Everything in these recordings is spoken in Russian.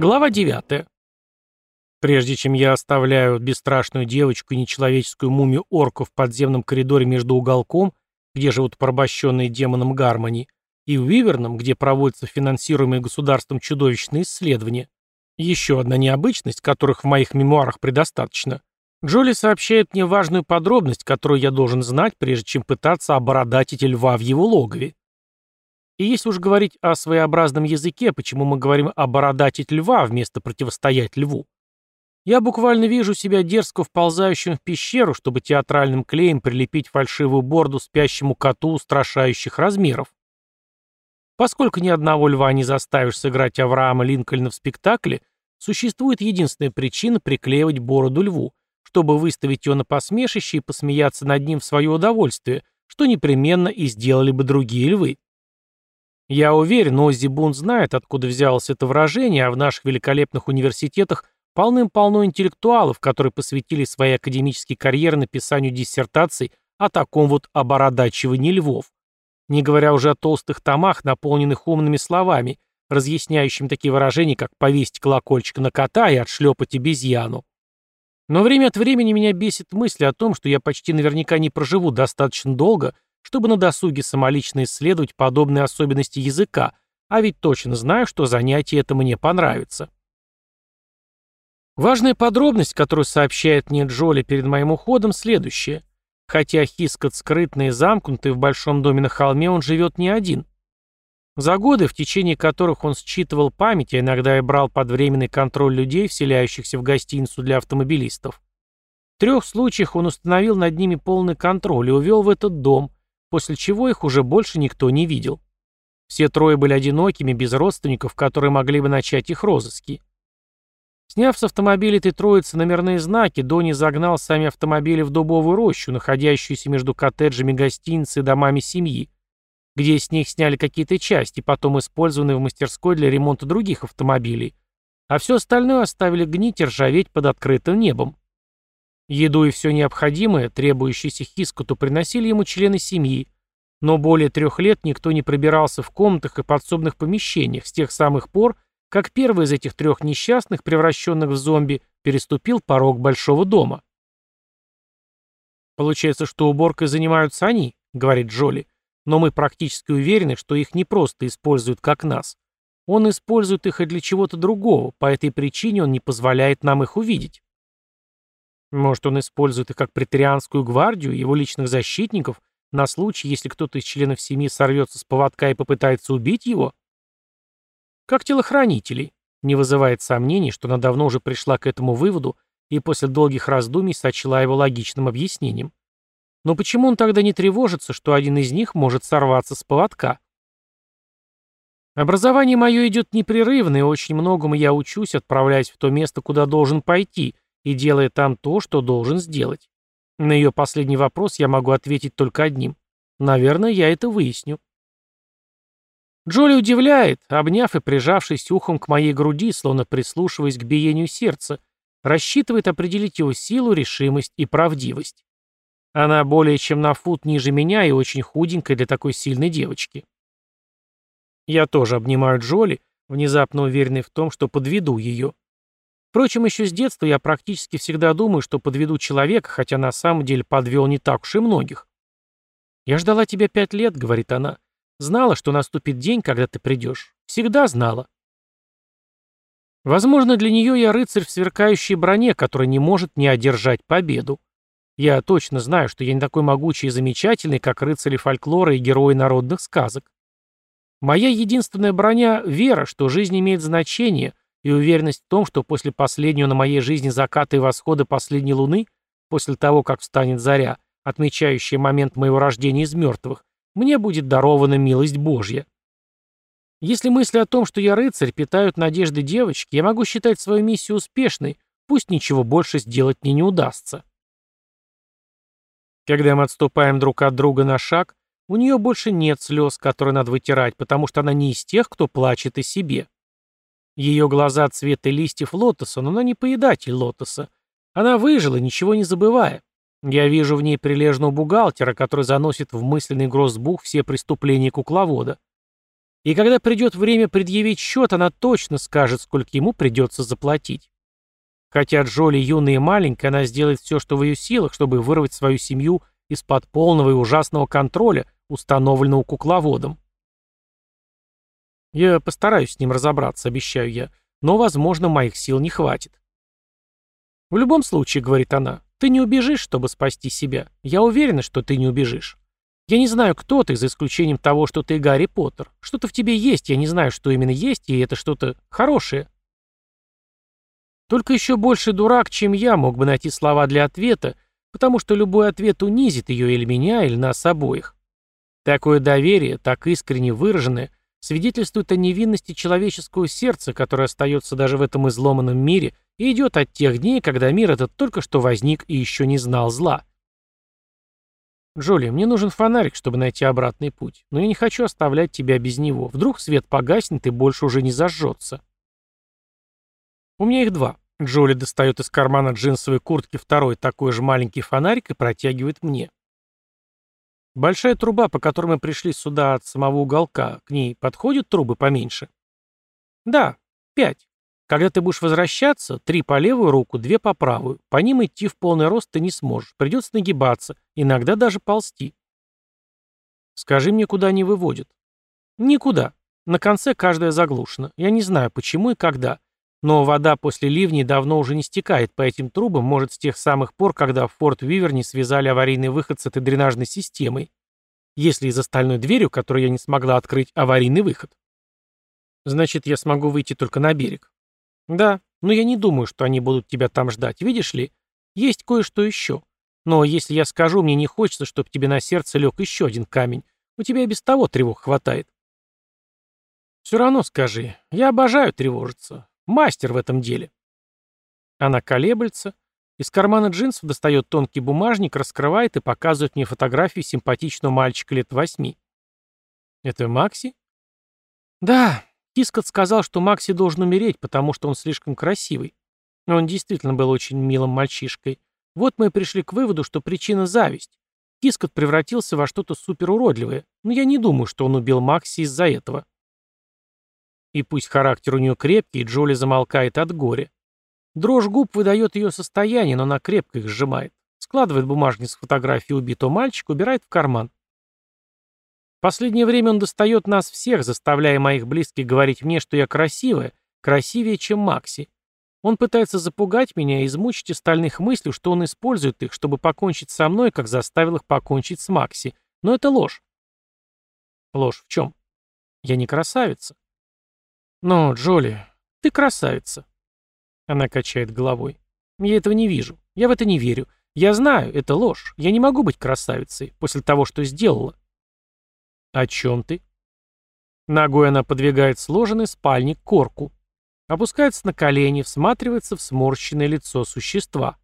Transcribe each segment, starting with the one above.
Глава 9. Прежде чем я оставляю бесстрашную девочку и нечеловеческую мумию орку в подземном коридоре между уголком, где живут порабощенные демоном Гармони, и Уиверном, где проводятся финансируемые государством чудовищные исследования, еще одна необычность, которых в моих мемуарах предостаточно, Джоли сообщает мне важную подробность, которую я должен знать, прежде чем пытаться обородатить льва в его логове. И если уж говорить о своеобразном языке, почему мы говорим «обородатить льва» вместо «противостоять льву», я буквально вижу себя дерзко вползающим в пещеру, чтобы театральным клеем прилепить фальшивую борду спящему коту устрашающих размеров. Поскольку ни одного льва не заставишь сыграть Авраама Линкольна в спектакле, существует единственная причина приклеивать бороду льву, чтобы выставить его на посмешище и посмеяться над ним в свое удовольствие, что непременно и сделали бы другие львы. Я уверен, Оззи Бун знает, откуда взялось это выражение, а в наших великолепных университетах полным-полно интеллектуалов, которые посвятили свои академические карьеры написанию диссертаций о таком вот обородачивании львов. Не говоря уже о толстых томах, наполненных умными словами, разъясняющими такие выражения, как «повесить колокольчик на кота» и «отшлепать обезьяну». Но время от времени меня бесит мысль о том, что я почти наверняка не проживу достаточно долго, чтобы на досуге самолично исследовать подобные особенности языка, а ведь точно знаю, что занятие это мне понравится. Важная подробность, которую сообщает мне Джоли перед моим уходом, следующая. Хотя Хискот скрытный и замкнутый в большом доме на холме, он живет не один. За годы, в течение которых он считывал память, а иногда и брал под временный контроль людей, вселяющихся в гостиницу для автомобилистов, в трех случаях он установил над ними полный контроль и увел в этот дом, после чего их уже больше никто не видел. Все трое были одинокими, без родственников, которые могли бы начать их розыски. Сняв с автомобиля этой троицы номерные знаки, Дони загнал сами автомобили в дубовую рощу, находящуюся между коттеджами гостиницы и домами семьи, где с них сняли какие-то части, потом использованные в мастерской для ремонта других автомобилей, а все остальное оставили гнить и ржаветь под открытым небом. Еду и все необходимое, требующееся Хискоту, приносили ему члены семьи, но более трех лет никто не пробирался в комнатах и подсобных помещениях с тех самых пор, как первый из этих трех несчастных, превращенных в зомби, переступил порог большого дома. «Получается, что уборкой занимаются они», — говорит Джоли, «но мы практически уверены, что их не просто используют как нас. Он использует их и для чего-то другого, по этой причине он не позволяет нам их увидеть». Может, он использует их как претерианскую гвардию, его личных защитников, на случай, если кто-то из членов семьи сорвется с поводка и попытается убить его? Как телохранителей. Не вызывает сомнений, что она давно уже пришла к этому выводу и после долгих раздумий сочла его логичным объяснением. Но почему он тогда не тревожится, что один из них может сорваться с поводка? Образование мое идет непрерывно, и очень многому я учусь, отправляясь в то место, куда должен пойти, и делая там то, что должен сделать. На ее последний вопрос я могу ответить только одним. Наверное, я это выясню. Джоли удивляет, обняв и прижавшись ухом к моей груди, словно прислушиваясь к биению сердца, рассчитывает определить его силу, решимость и правдивость. Она более чем на фут ниже меня и очень худенькая для такой сильной девочки. Я тоже обнимаю Джоли, внезапно уверенный в том, что подведу ее. Впрочем, еще с детства я практически всегда думаю, что подведу человека, хотя на самом деле подвел не так уж и многих. «Я ждала тебя пять лет», — говорит она. «Знала, что наступит день, когда ты придешь. Всегда знала». Возможно, для нее я рыцарь в сверкающей броне, который не может не одержать победу. Я точно знаю, что я не такой могучий и замечательный, как рыцари фольклора и герои народных сказок. Моя единственная броня — вера, что жизнь имеет значение, и уверенность в том, что после последнего на моей жизни заката и восхода последней луны, после того, как встанет заря, отмечающая момент моего рождения из мертвых, мне будет дарована милость Божья. Если мысли о том, что я рыцарь, питают надежды девочки, я могу считать свою миссию успешной, пусть ничего больше сделать мне не удастся. Когда мы отступаем друг от друга на шаг, у нее больше нет слез, которые надо вытирать, потому что она не из тех, кто плачет о себе. Ее глаза цвета листьев лотоса, но она не поедатель лотоса. Она выжила, ничего не забывая. Я вижу в ней прилежного бухгалтера, который заносит в мысленный гроссбух все преступления кукловода. И когда придет время предъявить счет, она точно скажет, сколько ему придется заплатить. Хотя Джоли юная и маленькая, она сделает все, что в ее силах, чтобы вырвать свою семью из-под полного и ужасного контроля, установленного кукловодом. Я постараюсь с ним разобраться, обещаю я, но, возможно, моих сил не хватит. В любом случае, говорит она, ты не убежишь, чтобы спасти себя. Я уверена, что ты не убежишь. Я не знаю, кто ты, за исключением того, что ты Гарри Поттер. Что-то в тебе есть, я не знаю, что именно есть, и это что-то хорошее. Только еще больше дурак, чем я, мог бы найти слова для ответа, потому что любой ответ унизит ее или меня, или нас обоих. Такое доверие, так искренне выраженное, свидетельствует о невинности человеческого сердца, которое остается даже в этом изломанном мире и идет от тех дней, когда мир этот только что возник и еще не знал зла. «Джоли, мне нужен фонарик, чтобы найти обратный путь, но я не хочу оставлять тебя без него. Вдруг свет погаснет и больше уже не зажжется». «У меня их два». Джоли достает из кармана джинсовой куртки второй такой же маленький фонарик и протягивает мне. Большая труба, по которой мы пришли сюда от самого уголка, к ней подходят трубы поменьше? Да, пять. Когда ты будешь возвращаться, три по левую руку, две по правую. По ним идти в полный рост ты не сможешь. Придется нагибаться, иногда даже ползти. Скажи мне, куда они выводят? Никуда. На конце каждая заглушена. Я не знаю, почему и когда. Но вода после ливней давно уже не стекает по этим трубам, может, с тех самых пор, когда в Форт Виверни связали аварийный выход с этой дренажной системой. Если из остальной дверью, которую я не смогла открыть, аварийный выход. Значит, я смогу выйти только на берег. Да, но я не думаю, что они будут тебя там ждать. Видишь ли, есть кое-что еще. Но если я скажу, мне не хочется, чтобы тебе на сердце лег еще один камень. У тебя и без того тревог хватает. Все равно скажи. Я обожаю тревожиться. Мастер в этом деле. Она колеблется, из кармана джинсов достает тонкий бумажник, раскрывает и показывает мне фотографию симпатичного мальчика лет восьми. Это Макси? Да, Кискот сказал, что Макси должен умереть, потому что он слишком красивый. Но он действительно был очень милым мальчишкой. Вот мы и пришли к выводу, что причина зависть. Кискот превратился во что-то суперуродливое, но я не думаю, что он убил Макси из-за этого. И пусть характер у нее крепкий, Джоли замолкает от горя. Дрожь губ выдает ее состояние, но она крепко их сжимает. Складывает бумажник с фотографией убитого мальчика, убирает в карман. В последнее время он достает нас всех, заставляя моих близких говорить мне, что я красивая, красивее, чем Макси. Он пытается запугать меня и измучить остальных мыслью, что он использует их, чтобы покончить со мной, как заставил их покончить с Макси. Но это ложь. Ложь в чем? Я не красавица. «Но, Джоли, ты красавица». Она качает головой. «Я этого не вижу. Я в это не верю. Я знаю, это ложь. Я не могу быть красавицей после того, что сделала». «О чем ты?» Ногой она подвигает сложенный спальник корку. Опускается на колени, всматривается в сморщенное лицо существа.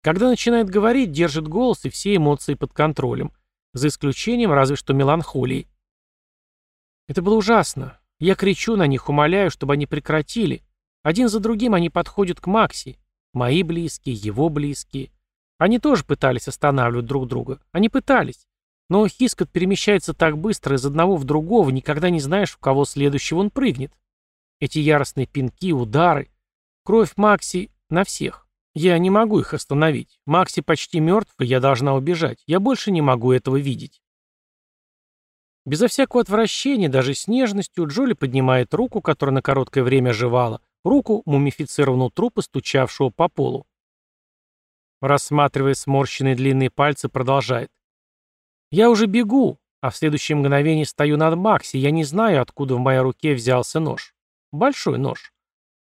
Когда начинает говорить, держит голос и все эмоции под контролем, за исключением разве что меланхолии. Это было ужасно. Я кричу на них, умоляю, чтобы они прекратили. Один за другим они подходят к Макси. Мои близкие, его близкие. Они тоже пытались останавливать друг друга. Они пытались. Но Хискот перемещается так быстро из одного в другого, никогда не знаешь, в кого следующего он прыгнет. Эти яростные пинки, удары. Кровь Макси на всех. Я не могу их остановить. Макси почти мертв, и я должна убежать. Я больше не могу этого видеть. Безо всякого отвращения, даже с нежностью, Джоли поднимает руку, которая на короткое время жевала, руку мумифицированного трупа, стучавшего по полу. Рассматривая сморщенные длинные пальцы, продолжает. «Я уже бегу, а в следующее мгновение стою над Макси, я не знаю, откуда в моей руке взялся нож. Большой нож.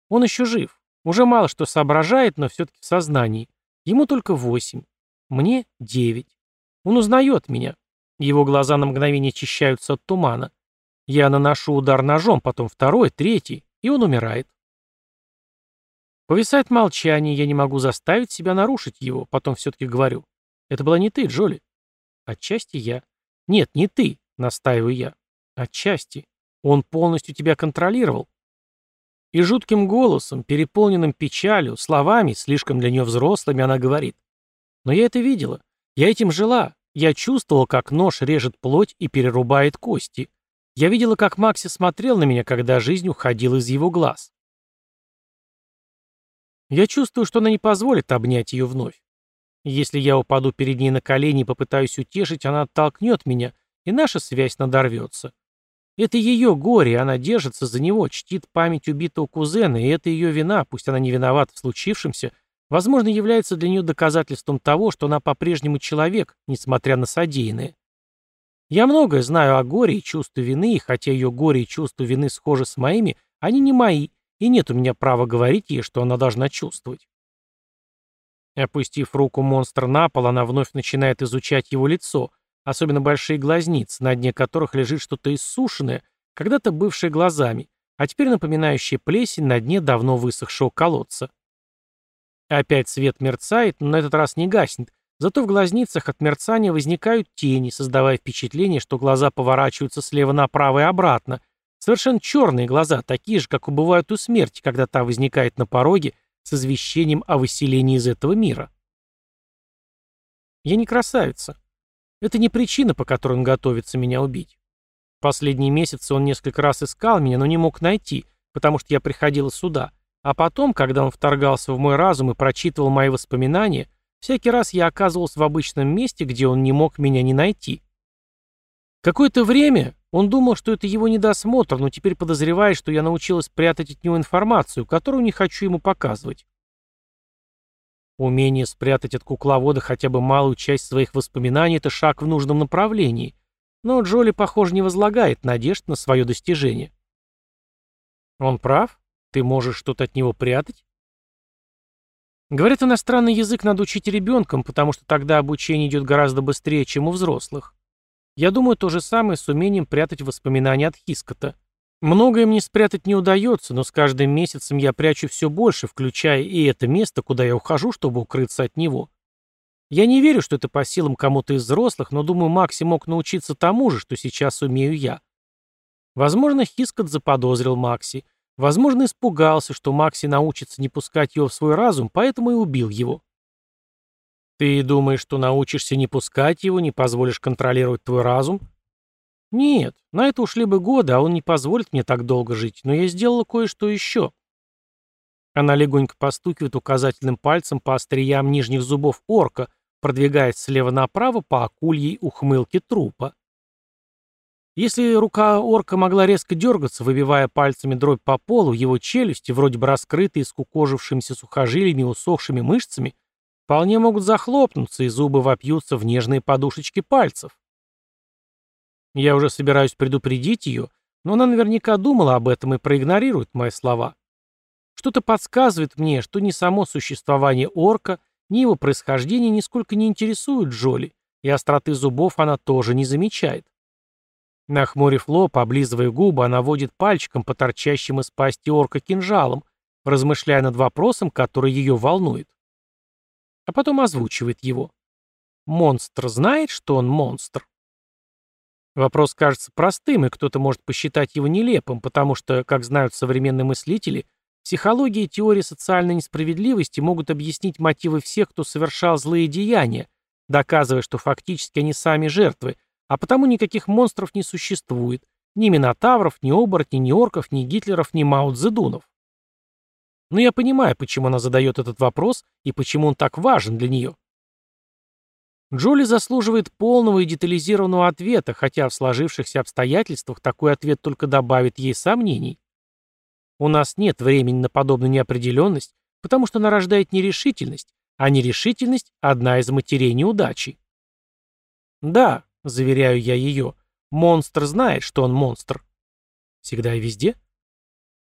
Он еще жив. Уже мало что соображает, но все-таки в сознании. Ему только восемь. Мне девять. Он узнает меня. Его глаза на мгновение очищаются от тумана. Я наношу удар ножом, потом второй, третий, и он умирает. Повисает молчание, я не могу заставить себя нарушить его, потом все-таки говорю. Это была не ты, Джоли. Отчасти я. Нет, не ты, настаиваю я. Отчасти. Он полностью тебя контролировал. И жутким голосом, переполненным печалью, словами, слишком для нее взрослыми, она говорит. Но я это видела. Я этим жила. Я чувствовал, как нож режет плоть и перерубает кости. Я видела, как Макси смотрел на меня, когда жизнь уходила из его глаз. Я чувствую, что она не позволит обнять ее вновь. Если я упаду перед ней на колени и попытаюсь утешить, она оттолкнет меня, и наша связь надорвется. Это ее горе, она держится за него, чтит память убитого кузена, и это ее вина, пусть она не виновата в случившемся, возможно, является для нее доказательством того, что она по-прежнему человек, несмотря на содеянное. Я многое знаю о горе и чувстве вины, и хотя ее горе и чувство вины схожи с моими, они не мои, и нет у меня права говорить ей, что она должна чувствовать. Опустив руку монстра на пол, она вновь начинает изучать его лицо, особенно большие глазницы, на дне которых лежит что-то иссушенное, когда-то бывшее глазами, а теперь напоминающее плесень на дне давно высохшего колодца. Опять свет мерцает, но на этот раз не гаснет, зато в глазницах от мерцания возникают тени, создавая впечатление, что глаза поворачиваются слева направо и обратно. Совершенно черные глаза, такие же, как и бывают у смерти, когда та возникает на пороге с извещением о выселении из этого мира. Я не красавица. Это не причина, по которой он готовится меня убить. Последние месяцы он несколько раз искал меня, но не мог найти, потому что я приходила сюда. А потом, когда он вторгался в мой разум и прочитывал мои воспоминания, всякий раз я оказывался в обычном месте, где он не мог меня не найти. Какое-то время он думал, что это его недосмотр, но теперь подозревает, что я научилась прятать от него информацию, которую не хочу ему показывать. Умение спрятать от кукловода хотя бы малую часть своих воспоминаний – это шаг в нужном направлении. Но Джоли, похоже, не возлагает надежд на свое достижение. Он прав? Ты можешь что-то от него прятать? Говорят, иностранный язык надо учить ребенком, потому что тогда обучение идет гораздо быстрее, чем у взрослых. Я думаю, то же самое с умением прятать воспоминания от Хискота. Многое мне спрятать не удается, но с каждым месяцем я прячу все больше, включая и это место, куда я ухожу, чтобы укрыться от него. Я не верю, что это по силам кому-то из взрослых, но думаю, Макси мог научиться тому же, что сейчас умею я. Возможно, Хискот заподозрил Макси. Возможно, испугался, что Макси научится не пускать его в свой разум, поэтому и убил его. Ты думаешь, что научишься не пускать его, не позволишь контролировать твой разум? Нет, на это ушли бы годы, а он не позволит мне так долго жить, но я сделала кое-что еще. Она легонько постукивает указательным пальцем по остриям нижних зубов орка, продвигаясь слева направо по акульей ухмылке трупа. Если рука орка могла резко дергаться, выбивая пальцами дробь по полу, его челюсти, вроде бы раскрытые скукожившимися сухожилиями и усохшими мышцами, вполне могут захлопнуться, и зубы вопьются в нежные подушечки пальцев. Я уже собираюсь предупредить ее, но она наверняка думала об этом и проигнорирует мои слова. Что-то подсказывает мне, что ни само существование орка, ни его происхождение нисколько не интересует Джоли, и остроты зубов она тоже не замечает. Нахмурив лоб, облизывая губы, она водит пальчиком по торчащим из пасти орка кинжалом, размышляя над вопросом, который ее волнует. А потом озвучивает его. Монстр знает, что он монстр? Вопрос кажется простым, и кто-то может посчитать его нелепым, потому что, как знают современные мыслители, психология и теория социальной несправедливости могут объяснить мотивы всех, кто совершал злые деяния, доказывая, что фактически они сами жертвы, а потому никаких монстров не существует, ни минотавров, ни оборотней, ни орков, ни гитлеров, ни маудзедунов. Но я понимаю, почему она задает этот вопрос и почему он так важен для нее. Джоли заслуживает полного и детализированного ответа, хотя в сложившихся обстоятельствах такой ответ только добавит ей сомнений. У нас нет времени на подобную неопределенность, потому что она рождает нерешительность, а нерешительность – одна из матерей неудачи. Да, заверяю я ее, монстр знает, что он монстр. Всегда и везде?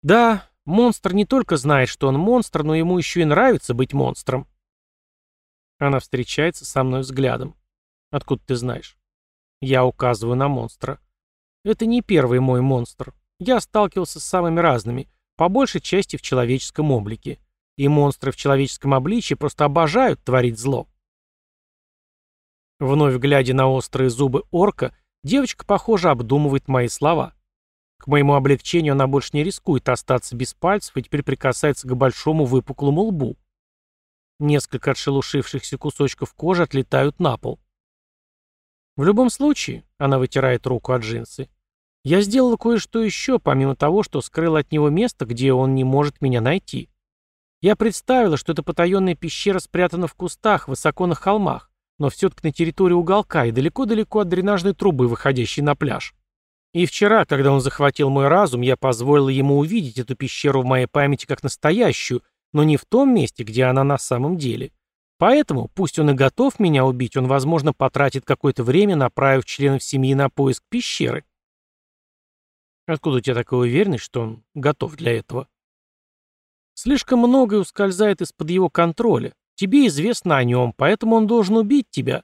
Да, монстр не только знает, что он монстр, но ему еще и нравится быть монстром. Она встречается со мной взглядом. Откуда ты знаешь? Я указываю на монстра. Это не первый мой монстр. Я сталкивался с самыми разными, по большей части в человеческом облике. И монстры в человеческом обличии просто обожают творить зло. Вновь глядя на острые зубы орка, девочка, похоже, обдумывает мои слова. К моему облегчению она больше не рискует остаться без пальцев и теперь прикасается к большому выпуклому лбу. Несколько отшелушившихся кусочков кожи отлетают на пол. В любом случае, она вытирает руку от джинсы, Я сделала кое-что еще, помимо того, что скрыла от него место, где он не может меня найти. Я представила, что эта потаенная пещера спрятана в кустах, высоко на холмах, но все-таки на территории уголка и далеко-далеко от дренажной трубы, выходящей на пляж. И вчера, когда он захватил мой разум, я позволила ему увидеть эту пещеру в моей памяти как настоящую, но не в том месте, где она на самом деле. Поэтому, пусть он и готов меня убить, он, возможно, потратит какое-то время, направив членов семьи на поиск пещеры. Откуда у тебя такая уверенность, что он готов для этого? Слишком многое ускользает из-под его контроля. Тебе известно о нем, поэтому он должен убить тебя.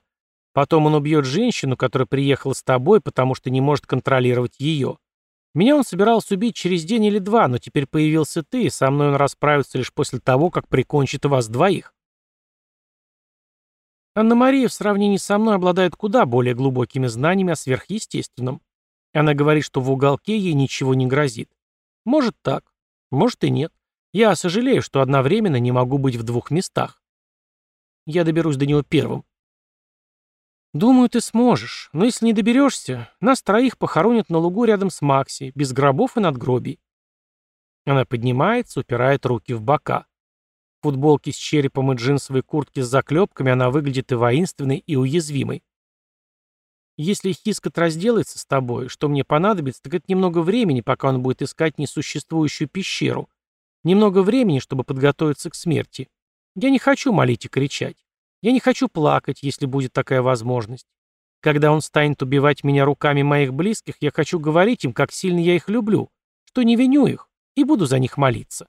Потом он убьет женщину, которая приехала с тобой, потому что не может контролировать ее. Меня он собирался убить через день или два, но теперь появился ты, и со мной он расправится лишь после того, как прикончит вас двоих. Анна-Мария в сравнении со мной обладает куда более глубокими знаниями о сверхъестественном. Она говорит, что в уголке ей ничего не грозит. Может так, может и нет. Я сожалею, что одновременно не могу быть в двух местах. Я доберусь до него первым. Думаю, ты сможешь, но если не доберешься, нас троих похоронят на лугу рядом с Макси, без гробов и надгробий. Она поднимается, упирает руки в бока. В футболке с черепом и джинсовой куртке с заклепками она выглядит и воинственной, и уязвимой. Если Хискот разделается с тобой, что мне понадобится, так это немного времени, пока он будет искать несуществующую пещеру, Немного времени, чтобы подготовиться к смерти. Я не хочу молить и кричать. Я не хочу плакать, если будет такая возможность. Когда он станет убивать меня руками моих близких, я хочу говорить им, как сильно я их люблю, что не виню их, и буду за них молиться.